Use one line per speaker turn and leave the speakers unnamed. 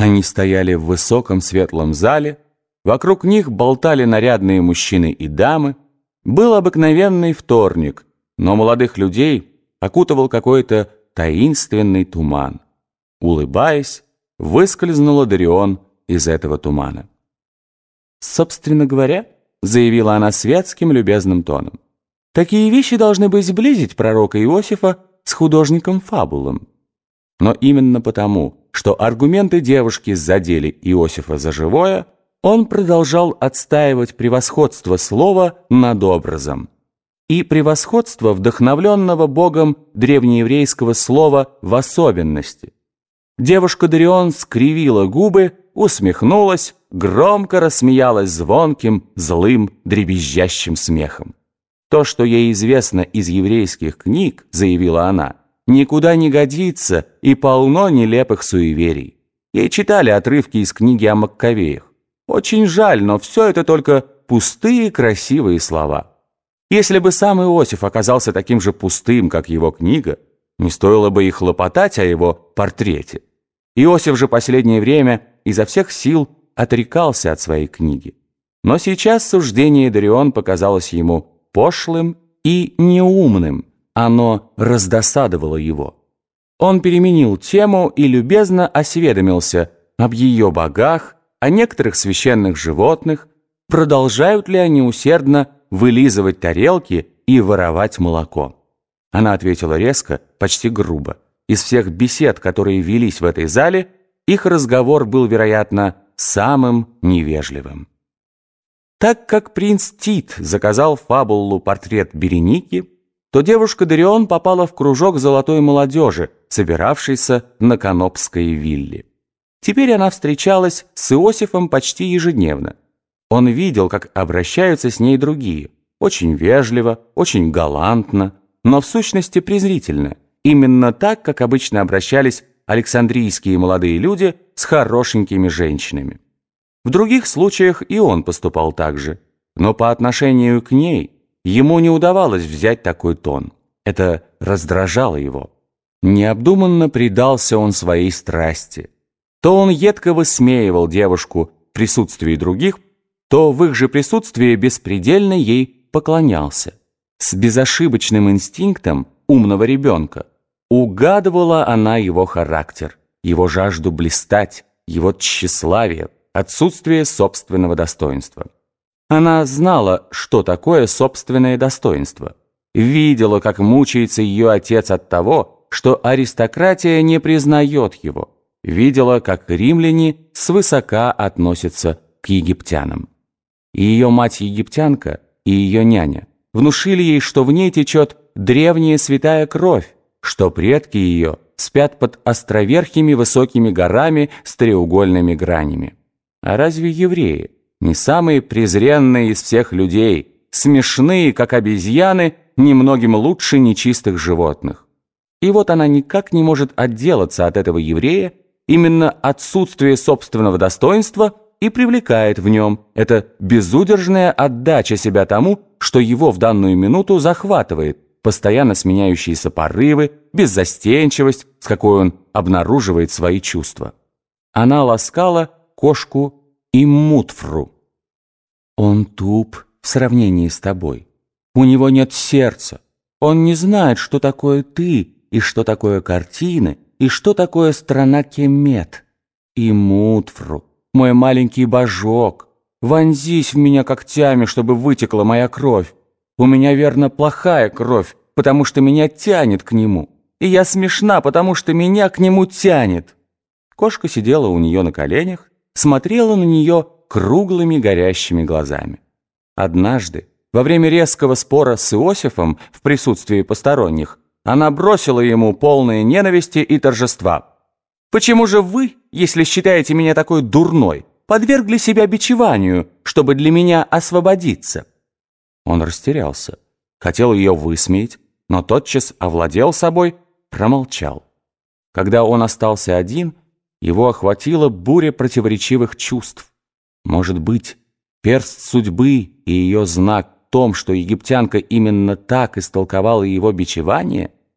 Они стояли в высоком светлом зале, вокруг них болтали нарядные мужчины и дамы. Был обыкновенный вторник, но молодых людей окутывал какой-то таинственный туман. Улыбаясь, выскользнула Дарион из этого тумана. «Собственно говоря», — заявила она светским любезным тоном, «такие вещи должны бы сблизить пророка Иосифа с художником Фабулом. Но именно потому, что аргументы девушки задели Иосифа за живое, он продолжал отстаивать превосходство слова над образом и превосходство вдохновленного Богом древнееврейского слова в особенности. Девушка Дарион скривила губы, усмехнулась, громко рассмеялась звонким, злым, дребезжащим смехом. То, что ей известно из еврейских книг, заявила она, никуда не годится и полно нелепых суеверий. Ей читали отрывки из книги о Маккавеях. Очень жаль, но все это только пустые красивые слова. Если бы сам Иосиф оказался таким же пустым, как его книга, не стоило бы и хлопотать о его портрете. Иосиф же последнее время изо всех сил отрекался от своей книги. Но сейчас суждение Дарион показалось ему пошлым и неумным, оно раздосадовало его. Он переменил тему и любезно осведомился об ее богах, о некоторых священных животных, продолжают ли они усердно вылизывать тарелки и воровать молоко. Она ответила резко, почти грубо. Из всех бесед, которые велись в этой зале, их разговор был, вероятно, самым невежливым. Так как принц Тит заказал Фабулу портрет Береники, то девушка Дарион попала в кружок золотой молодежи, собиравшейся на Канопской вилле. Теперь она встречалась с Иосифом почти ежедневно. Он видел, как обращаются с ней другие. Очень вежливо, очень галантно, но в сущности презрительно. Именно так, как обычно обращались александрийские молодые люди с хорошенькими женщинами. В других случаях и он поступал так же. Но по отношению к ней – Ему не удавалось взять такой тон. Это раздражало его. Необдуманно предался он своей страсти. То он едко высмеивал девушку в присутствии других, то в их же присутствии беспредельно ей поклонялся. С безошибочным инстинктом умного ребенка угадывала она его характер, его жажду блистать, его тщеславие, отсутствие собственного достоинства. Она знала, что такое собственное достоинство. Видела, как мучается ее отец от того, что аристократия не признает его. Видела, как римляне свысока относятся к египтянам. Ее мать-египтянка и ее няня внушили ей, что в ней течет древняя святая кровь, что предки ее спят под островерхими высокими горами с треугольными гранями. А разве евреи? Не самые презренные из всех людей, смешные, как обезьяны, немногим лучше нечистых животных. И вот она никак не может отделаться от этого еврея, именно отсутствие собственного достоинства и привлекает в нем эта безудержная отдача себя тому, что его в данную минуту захватывает, постоянно сменяющиеся порывы, беззастенчивость, с какой он обнаруживает свои чувства. Она ласкала кошку и Мутфру. Он туп в сравнении с тобой. У него нет сердца. Он не знает, что такое ты, и что такое картины, и что такое страна Кемет. И Мутфру, мой маленький божок, вонзись в меня когтями, чтобы вытекла моя кровь. У меня, верно, плохая кровь, потому что меня тянет к нему. И я смешна, потому что меня к нему тянет. Кошка сидела у нее на коленях, смотрела на нее круглыми горящими глазами. Однажды, во время резкого спора с Иосифом в присутствии посторонних, она бросила ему полные ненависти и торжества. «Почему же вы, если считаете меня такой дурной, подвергли себя бичеванию, чтобы для меня освободиться?» Он растерялся, хотел ее высмеять, но тотчас овладел собой, промолчал. Когда он остался один, его охватила буря противоречивых чувств. Может быть, перст судьбы и ее знак в том, что египтянка именно так истолковала его бичевание –